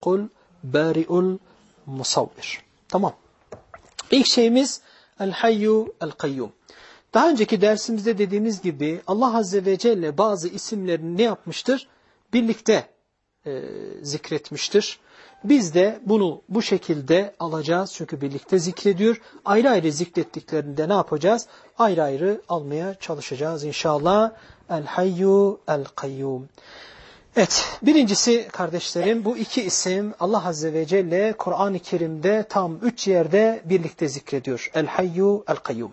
Kul bari'ul musavvir. Tamam. İlk şeyimiz el hayyu el kayyum. Daha önceki dersimizde dediğimiz gibi Allah Azze ve Celle bazı isimlerini ne yapmıştır? Birlikte e, zikretmiştir. Biz de bunu bu şekilde alacağız çünkü birlikte zikrediyor. Ayrı ayrı zikrettiklerinde ne yapacağız? Ayrı ayrı almaya çalışacağız inşallah. El hayyu el kayyum. Evet, birincisi kardeşlerim bu iki isim Allah Azze ve Celle Kur'an-ı Kerim'de tam üç yerde birlikte zikrediyor. El hayyu el kayyum.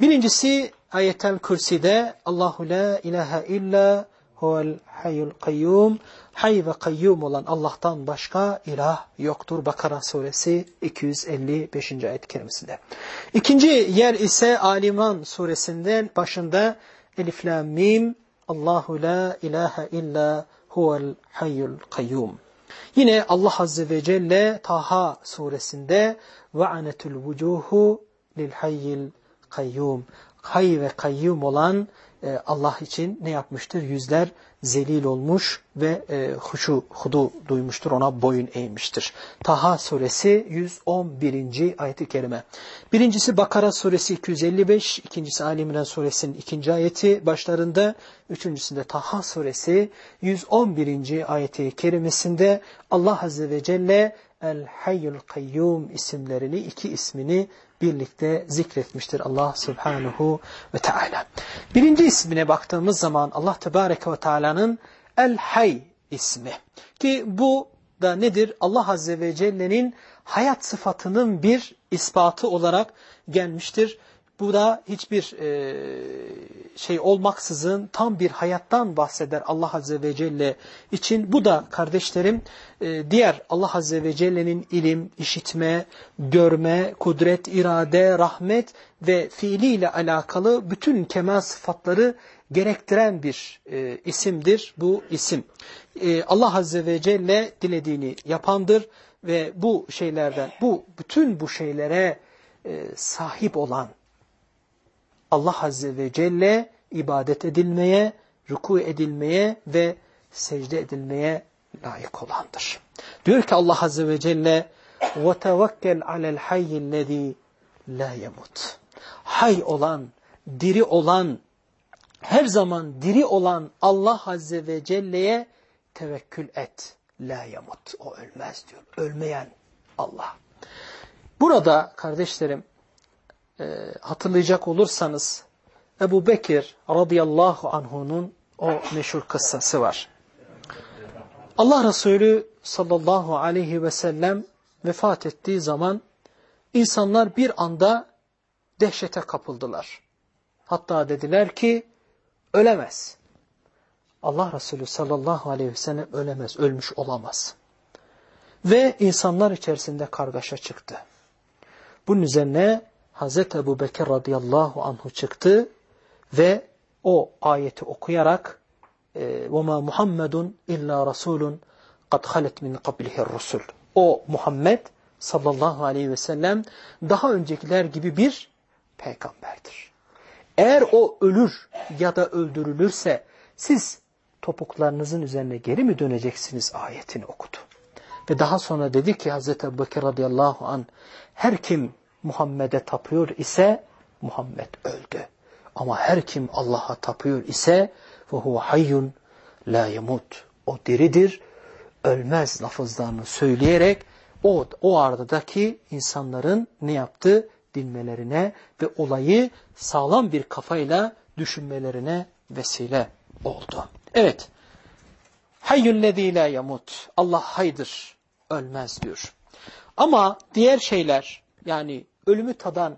Birincisi ayetel kürside Allahu la ilahe illa huvel hayyul kayyum. Hay ve kayyum olan Allah'tan başka ilah yoktur. Bakara suresi 255. ayet-i kerimesinde. İkinci yer ise Aliman suresinden başında Elif la mim Allahu la ilahe illa huvel hayyul kayyum. Yine Allah Azze ve Celle Taha suresinde ve anetul vucuhu lil hayyil kayyum. Hay ve kayyum olan e, Allah için ne yapmıştır? Yüzler zelil olmuş ve e, huşu, hudu duymuştur. Ona boyun eğmiştir. Taha suresi 111. ayeti kerime. Birincisi Bakara suresi 255, ikincisi Ali İmran suresinin ikinci ayeti başlarında, üçüncüsünde Taha suresi 111. ayeti kerimesinde Allah Azze ve Celle El Hayyul Kayyum isimlerini, iki ismini birlikte zikretmiştir Allah Subhanahu ve Teala. Birinci ismine baktığımız zaman Allah Tebareke ve Teala'nın El Hay ismi. Ki bu da nedir? Allah Azze ve Celle'nin hayat sıfatının bir ispatı olarak gelmiştir. Bu da hiçbir e, şey olmaksızın tam bir hayattan bahseder Allah Azze ve Celle için. Bu da kardeşlerim e, diğer Allah Azze ve Celle'nin ilim, işitme, görme, kudret, irade, rahmet ve fiiliyle alakalı bütün kemal sıfatları gerektiren bir e, isimdir bu isim. E, Allah Azze ve Celle dilediğini yapandır ve bu şeylerden, bu bütün bu şeylere e, sahip olan Allah Azze ve Celle ibadet edilmeye, ruku edilmeye ve secde edilmeye layık olandır. Diyor ki Allah Azze ve Celle وَتَوَكَّلْ عَلَى الْحَيِّ الَّذ۪ي لَا يَمُتْ Hay olan, diri olan, her zaman diri olan Allah Azze ve Celle'ye tevekkül et. La yamut. O ölmez diyor. Ölmeyen Allah. Burada kardeşlerim e, hatırlayacak olursanız Ebu Bekir radıyallahu anhunun o meşhur kıssası var. Allah Resulü sallallahu aleyhi ve sellem vefat ettiği zaman insanlar bir anda dehşete kapıldılar. Hatta dediler ki ölemez. Allah Resulü sallallahu aleyhi ve sellem ölemez, ölmüş olamaz. Ve insanlar içerisinde kargaşa çıktı. Bunun üzerine Hazreti Ebu Bekir radıyallahu anhu çıktı ve o ayeti okuyarak وَمَا مُحَمَّدٌ اِلَّا رَسُولٌ قَدْ خَلَتْ مِنْ قَبْلِهِ الرُّسُلُ O Muhammed sallallahu aleyhi ve sellem daha öncekiler gibi bir peygamberdir. Eğer o ölür ya da öldürülürse siz topuklarınızın üzerine geri mi döneceksiniz ayetini okudu. Ve daha sonra dedi ki Hazreti Ebu Bekir radıyallahu an her kim Muhammed'e tapıyor ise Muhammed öldü. Ama her kim Allah'a tapıyor ise ve hayyun la yemut. O diridir, ölmez lafızlarını söyleyerek o, o aradaki insanların ne yaptı? Dinmelerine ve olayı sağlam bir kafayla düşünmelerine vesile oldu. Evet. Hayyüllezî la yamut. Allah haydır, ölmez diyor. Ama diğer şeyler yani ölümü tadan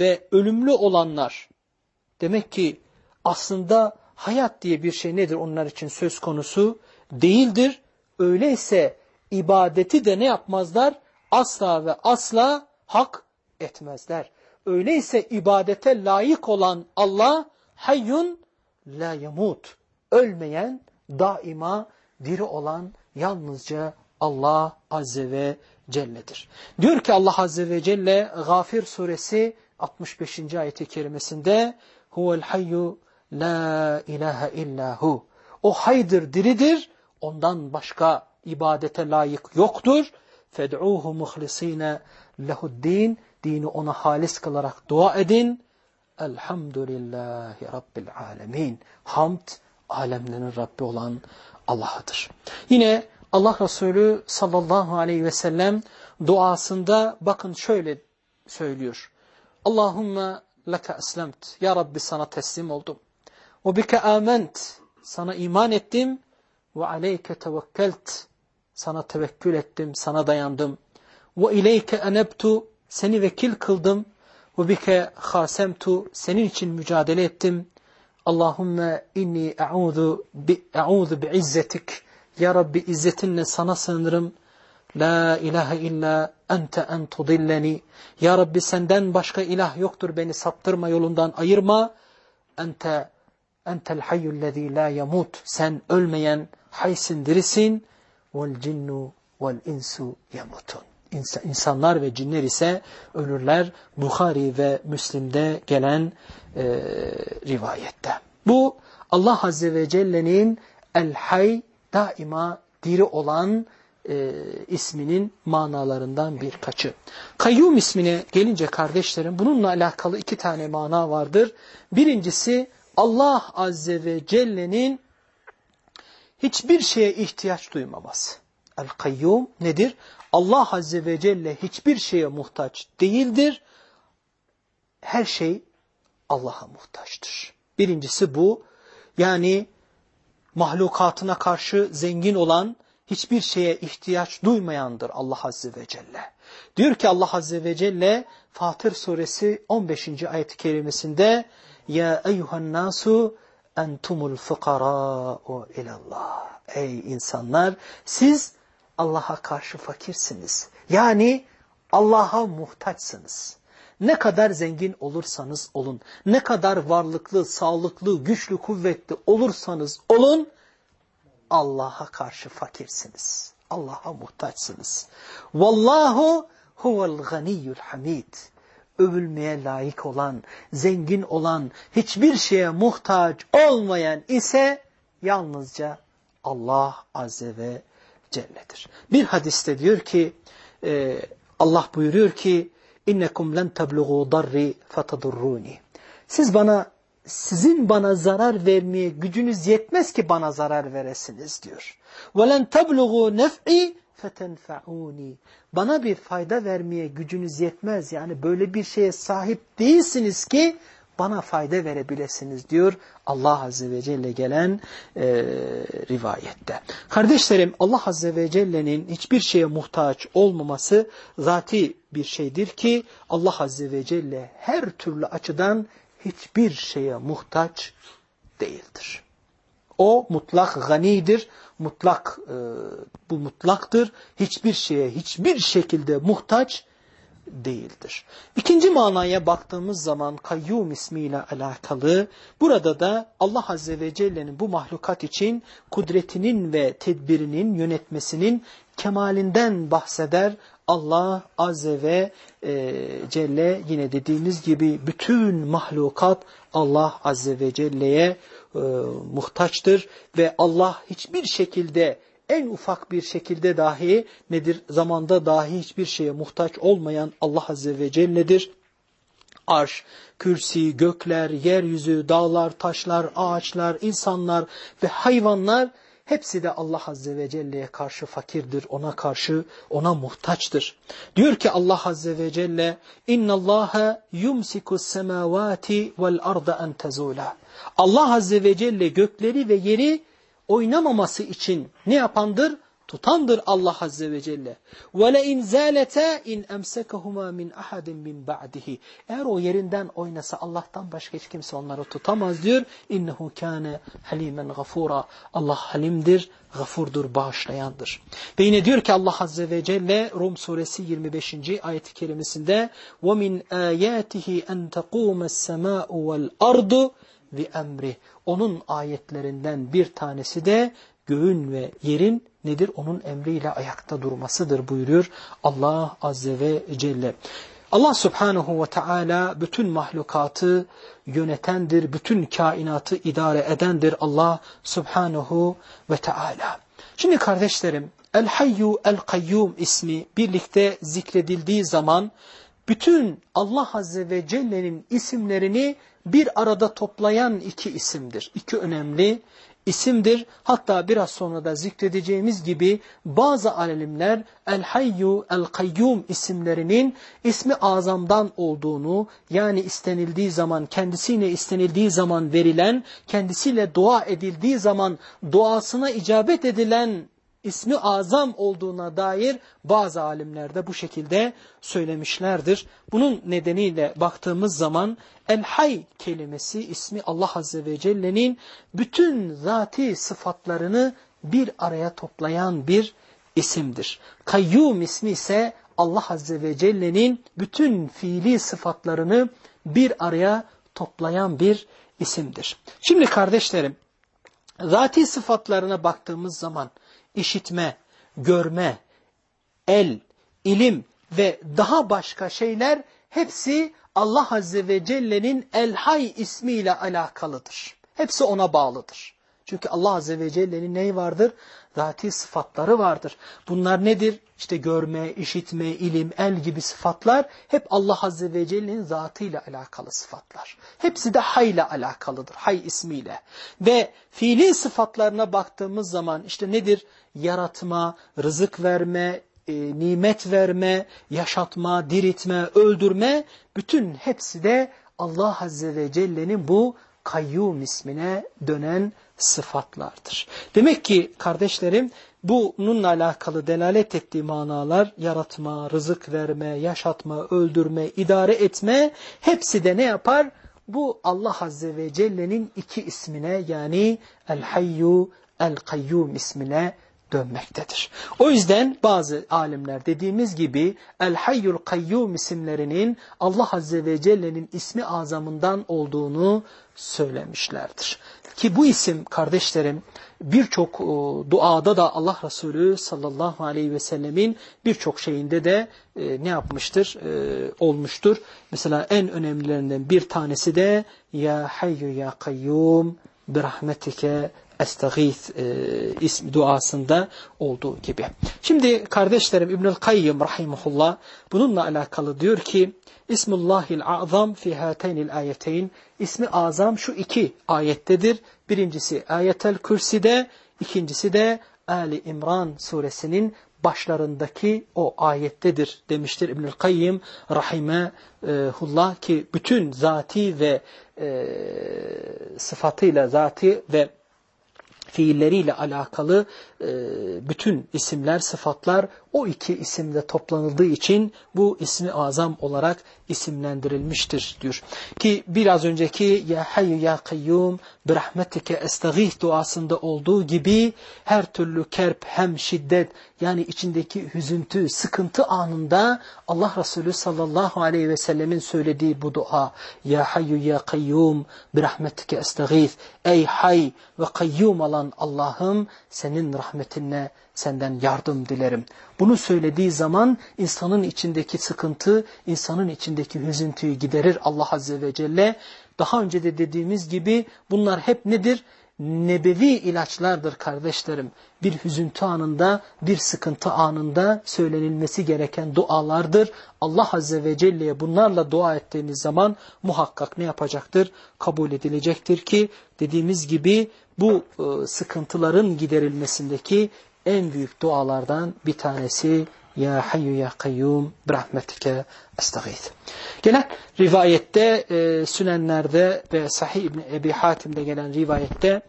ve ölümlü olanlar demek ki aslında hayat diye bir şey nedir onlar için söz konusu değildir. Öyleyse ibadeti de ne yapmazlar? Asla ve asla hak etmezler. Öyleyse ibadete layık olan Allah hayyun la yamut. Ölmeyen, daima diri olan yalnızca Allah Azze ve Celle'dir. Diyor ki Allah Azze ve Celle Gafir suresi 65. ayeti kerimesinde Huvel hayyu la ilahe illahu. O haydır, diridir. Ondan başka ibadete layık yoktur. Fed'uhu muhlisine lehuddin. Dini ona halis kılarak dua edin. Elhamdülillahi Rabbil alemin. Hamd alemlerin Rabbi olan Allah'adır. Yine Allah Resulü sallallahu aleyhi ve sellem duasında bakın şöyle söylüyor. Allahümme leke eslemt. Ya Rabbi sana teslim oldum. Ve bike ament. Sana iman ettim. Ve aleyke tevekkelt. Sana tevekkül ettim, sana dayandım. Ve ileyke enebtu. Seni vekil kıldım. Ve bike hasemtu. Senin için mücadele ettim. Allahümme inni e'udhu bi, e'udhu bi. Ya Rabbi izzetinle sana sığınırım. La ilahe illa ente en tudilleni. Ya Rabbi senden başka ilah yoktur beni saptırma yolundan ayırma. Ente entel hayyullezî la yamut. Sen ölmeyen haysin dirisin. Vel cinnu vel insu yamutun. İnsanlar ve cinler ise ölürler. Bukhari ve Müslim'de gelen e, rivayette. Bu Allah Azze ve Celle'nin El-Hay daima diri olan e, isminin manalarından birkaçı. Kayyum ismine gelince kardeşlerim bununla alakalı iki tane mana vardır. Birincisi Allah Azze ve Celle'nin hiçbir şeye ihtiyaç duymaması. El-Kayyum nedir? Allah Azze ve Celle hiçbir şeye muhtaç değildir. Her şey Allah'a muhtaçtır. Birincisi bu. Yani mahlukatına karşı zengin olan, hiçbir şeye ihtiyaç duymayandır Allah Azze ve Celle. Diyor ki Allah Azze ve Celle Fatır suresi 15. ayet-i kerimesinde Ya eyyuhan nasu entumul fukara'u ilallah. Ey insanlar siz Allah'a karşı fakirsiniz. Yani Allah'a muhtaçsınız. Ne kadar zengin olursanız olun, ne kadar varlıklı, sağlıklı, güçlü, kuvvetli olursanız olun, Allah'a karşı fakirsiniz. Allah'a muhtaçsınız. Vallahu huvel ganiyyul hamid. Övülmeye layık olan, zengin olan, hiçbir şeye muhtaç olmayan ise yalnızca Allah Azze ve Celle'dir. Bir hadiste diyor ki, e, Allah buyuruyor ki, innekum len tebluğu darri fetadurruni. Siz bana sizin bana zarar vermeye gücünüz yetmez ki bana zarar veresiniz diyor. Ve len tebluğu nef'i fetenfa'uni. Bana bir fayda vermeye gücünüz yetmez. Yani böyle bir şeye sahip değilsiniz ki bana fayda verebilesiniz diyor Allah Azze ve Celle gelen e, rivayette. Kardeşlerim Allah Azze ve Celle'nin hiçbir şeye muhtaç olmaması zati bir şeydir ki Allah Azze ve Celle her türlü açıdan hiçbir şeye muhtaç değildir. O mutlak ganidir, mutlak e, bu mutlaktır. Hiçbir şeye hiçbir şekilde muhtaç değildir. İkinci manaya baktığımız zaman kayyum ismiyle alakalı burada da Allah Azze ve Celle'nin bu mahlukat için kudretinin ve tedbirinin yönetmesinin kemalinden bahseder. Allah Azze ve e, Celle yine dediğimiz gibi bütün mahlukat Allah Azze ve Celle'ye e, muhtaçtır ve Allah hiçbir şekilde en ufak bir şekilde dahi nedir? Zamanda dahi hiçbir şeye muhtaç olmayan Allah Azze ve Celle'dir. Arş, kürsi, gökler, yeryüzü, dağlar, taşlar, ağaçlar, insanlar ve hayvanlar hepsi de Allah Azze ve Celle'ye karşı fakirdir, ona karşı ona muhtaçtır. Diyor ki Allah Azze ve Celle, اِنَّ اللّٰهَ يُمْسِكُ السَّمَاوَاتِ وَالْأَرْضَ اَنْ تَزُولَ Allah Azze ve Celle gökleri ve yeri oynamaması için ne yapandır? Tutandır Allah Azze ve Celle. وَلَاِنْ زَالَتَا اِنْ اَمْسَكَهُمَا مِنْ اَحَدٍ مِنْ بَعْدِهِ Eğer o yerinden oynasa Allah'tan başka hiç kimse onları tutamaz diyor. اِنَّهُ كَانَ حَلِيمًا غَفُورًا Allah halimdir, gafurdur, bağışlayandır. Ve yine diyor ki Allah Azze ve Celle Rum suresi 25. ayet-i kerimesinde وَمِنْ آيَاتِهِ اَنْ تَقُومَ السَّمَاءُ وَالْأَرْضُ ve emri. onun ayetlerinden bir tanesi de göğün ve yerin nedir? Onun emriyle ayakta durmasıdır buyuruyor Allah Azze ve Celle. Allah Subhanahu ve Teala bütün mahlukatı yönetendir, bütün kainatı idare edendir Allah Subhanahu ve Teala. Şimdi kardeşlerim El Hayyu El Kayyum ismi birlikte zikredildiği zaman bütün Allah Azze ve Celle'nin isimlerini bir arada toplayan iki isimdir. İki önemli isimdir. Hatta biraz sonra da zikredeceğimiz gibi bazı alimler El Hayyu El Kayyum isimlerinin ismi azamdan olduğunu yani istenildiği zaman kendisiyle istenildiği zaman verilen kendisiyle dua edildiği zaman duasına icabet edilen ismi azam olduğuna dair bazı alimler de bu şekilde söylemişlerdir. Bunun nedeniyle baktığımız zaman El-Hay kelimesi ismi Allah Azze ve Celle'nin bütün zati sıfatlarını bir araya toplayan bir isimdir. Kayyum ismi ise Allah Azze ve Celle'nin bütün fiili sıfatlarını bir araya toplayan bir isimdir. Şimdi kardeşlerim, zati sıfatlarına baktığımız zaman işitme, görme, el, ilim ve daha başka şeyler hepsi Allah Azze ve Celle'nin El-Hay ismiyle alakalıdır. Hepsi ona bağlıdır. Çünkü Allah Azze ve Celle'nin neyi vardır? Zati sıfatları vardır. Bunlar nedir? İşte görme, işitme, ilim, el gibi sıfatlar hep Allah Azze ve Celle'nin zatıyla alakalı sıfatlar. Hepsi de hay ile alakalıdır. Hay ismiyle. Ve fiili sıfatlarına baktığımız zaman işte nedir? Yaratma, rızık verme, e, nimet verme, yaşatma, diritme, öldürme bütün hepsi de Allah Azze ve Celle'nin bu kayyum ismine dönen sıfatlardır. Demek ki kardeşlerim bununla alakalı delalet ettiği manalar yaratma, rızık verme, yaşatma, öldürme, idare etme hepsi de ne yapar? Bu Allah Azze ve Celle'nin iki ismine yani El-Hayyu, El-Kayyum ismine dönmektedir. O yüzden bazı alimler dediğimiz gibi El Hayyul Kayyum isimlerinin Allah Azze ve Celle'nin ismi azamından olduğunu söylemişlerdir. Ki bu isim kardeşlerim birçok e, duada da Allah Resulü sallallahu aleyhi ve sellemin birçok şeyinde de e, ne yapmıştır? E, olmuştur. Mesela en önemlilerinden bir tanesi de Ya Hayyu Ya Kayyum birahmetike estağith e, ismi duasında olduğu gibi. Şimdi kardeşlerim İbnül Kayyım rahimahullah bununla alakalı diyor ki İsmullahil azam fi hateynil ayeteyn ismi azam şu iki ayettedir. Birincisi ayetel kürside, ikincisi de Ali İmran suresinin başlarındaki o ayettedir demiştir İbnül Kayyim rahimehullah ki bütün zati ve e, sıfatıyla zati ve fiilleriyle alakalı bütün isimler, sıfatlar o iki isimde toplanıldığı için bu ismi azam olarak isimlendirilmiştir diyor. Ki biraz önceki Ya Hayyu Ya Kayyum Birahmetike Estağih duasında olduğu gibi her türlü kerp hem şiddet yani içindeki hüzüntü, sıkıntı anında Allah Resulü sallallahu aleyhi ve sellemin söylediği bu dua Ya Hayyu Ya Kayyum Birahmetike Estağih Ey hay ve kayyum olan Allah'ım senin rahmetinle senden yardım dilerim. Bunu söylediği zaman insanın içindeki sıkıntı, insanın içindeki hüzüntüyü giderir Allah Azze ve Celle. Daha önce de dediğimiz gibi bunlar hep nedir? Nebevi ilaçlardır kardeşlerim. Bir hüzüntü anında, bir sıkıntı anında söylenilmesi gereken dualardır. Allah Azze ve Celle'ye bunlarla dua ettiğiniz zaman muhakkak ne yapacaktır? Kabul edilecektir ki dediğimiz gibi bu e, sıkıntıların giderilmesindeki en büyük dualardan bir tanesi Ya Hayyu Ya Kayyum Brahmetike Estağith. Gelen rivayette, e, Sünenler'de ve Sahih İbni Ebi Hatim'de gelen rivayette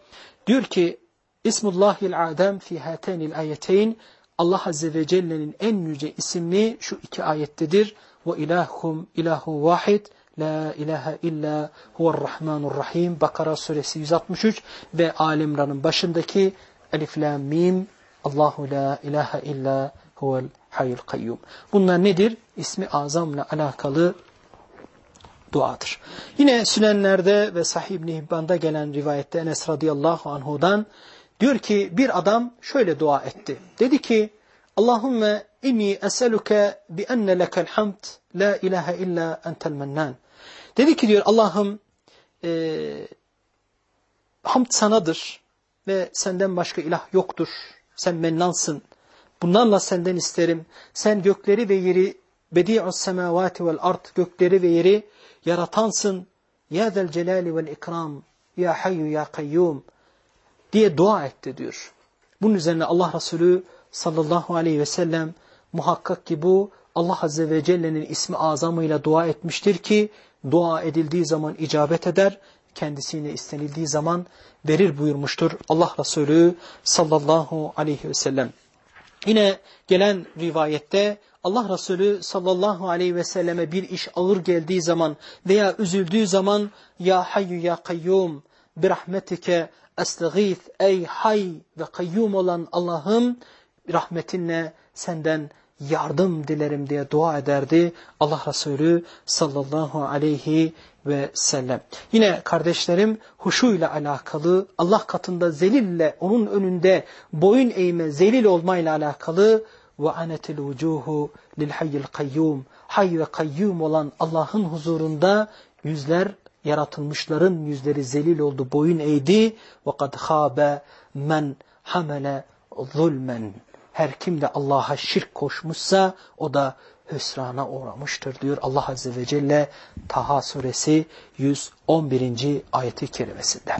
diyor ki İsmullahil Adem fi hatenil ayeteyn Allah Azze ve Celle'nin en yüce isimli şu iki ayettedir. Ve ilahum ilahu vahid La ilahe illa huvarrahmanurrahim Bakara suresi 163 ve Alimran'ın başındaki Elif la mim Allahu la ilahe illa huvel hayyul kayyum. Bunlar nedir? İsmi azamla alakalı duadır. Yine Sünenlerde ve Sahih İbni Hibban'da gelen rivayette Enes radıyallahu anhudan diyor ki bir adam şöyle dua etti. Dedi ki Allahümme inni eseluke bi enne lekel hamd la ilahe illa entel mennan. Dedi ki diyor Allah'ım e, hamd sanadır ve senden başka ilah yoktur Sen mennansın. Bunlarla senden isterim. Sen gökleri ve yeri bedi'us semavati vel ard gökleri ve yeri yaratansın. Ya zel celali vel ikram. Ya hayyu ya kayyum diye dua etti diyor. Bunun üzerine Allah Resulü sallallahu aleyhi ve sellem muhakkak ki bu Allah Azze ve Celle'nin ismi azamıyla dua etmiştir ki dua edildiği zaman icabet eder, kendisine istenildiği zaman verir buyurmuştur Allah Resulü sallallahu aleyhi ve sellem. Yine gelen rivayette Allah Resulü sallallahu aleyhi ve selleme bir iş ağır geldiği zaman veya üzüldüğü zaman Ya hayyu ya kayyum bir rahmetike estağith ey hay ve kayyum olan Allah'ım rahmetinle senden yardım dilerim diye dua ederdi. Allah Resulü sallallahu aleyhi ve sellem. Yine kardeşlerim huşu ile alakalı Allah katında zelille onun önünde boyun eğme zelil olmayla alakalı ve anetil vucuhu lil hayyil kayyum hay ve kayyum olan Allah'ın huzurunda yüzler yaratılmışların yüzleri zelil oldu boyun eğdi ve kad khabe men hamele zulmen her kim de Allah'a şirk koşmuşsa o da hüsrana uğramıştır diyor Allah Azze ve Celle Taha suresi 111. ayeti kerimesinde.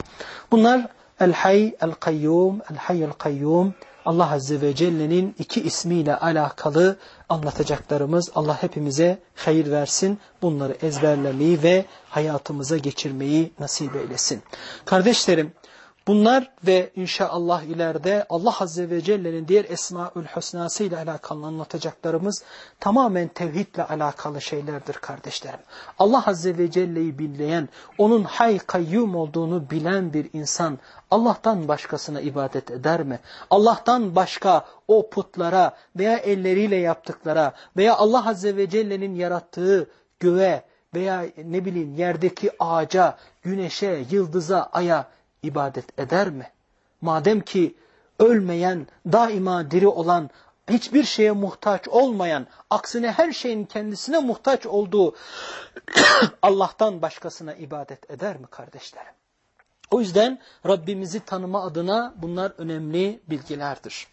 Bunlar El-Hay, El-Kayyum, El-Hay, El-Kayyum Allah Azze ve Celle'nin iki ismiyle alakalı anlatacaklarımız Allah hepimize hayır versin. Bunları ezberlemeyi ve hayatımıza geçirmeyi nasip eylesin. Kardeşlerim Bunlar ve inşallah ileride Allah Azze ve Celle'nin diğer Esmaül Hüsnası ile alakalı anlatacaklarımız tamamen tevhidle alakalı şeylerdir kardeşlerim. Allah Azze ve Celle'yi bileyen, onun hay kayyum olduğunu bilen bir insan Allah'tan başkasına ibadet eder mi? Allah'tan başka o putlara veya elleriyle yaptıklara veya Allah Azze ve Celle'nin yarattığı göğe veya ne bileyim yerdeki ağaca, güneşe, yıldıza, aya ibadet eder mi? Madem ki ölmeyen, daima diri olan, hiçbir şeye muhtaç olmayan, aksine her şeyin kendisine muhtaç olduğu Allah'tan başkasına ibadet eder mi kardeşlerim? O yüzden Rabbimizi tanıma adına bunlar önemli bilgilerdir.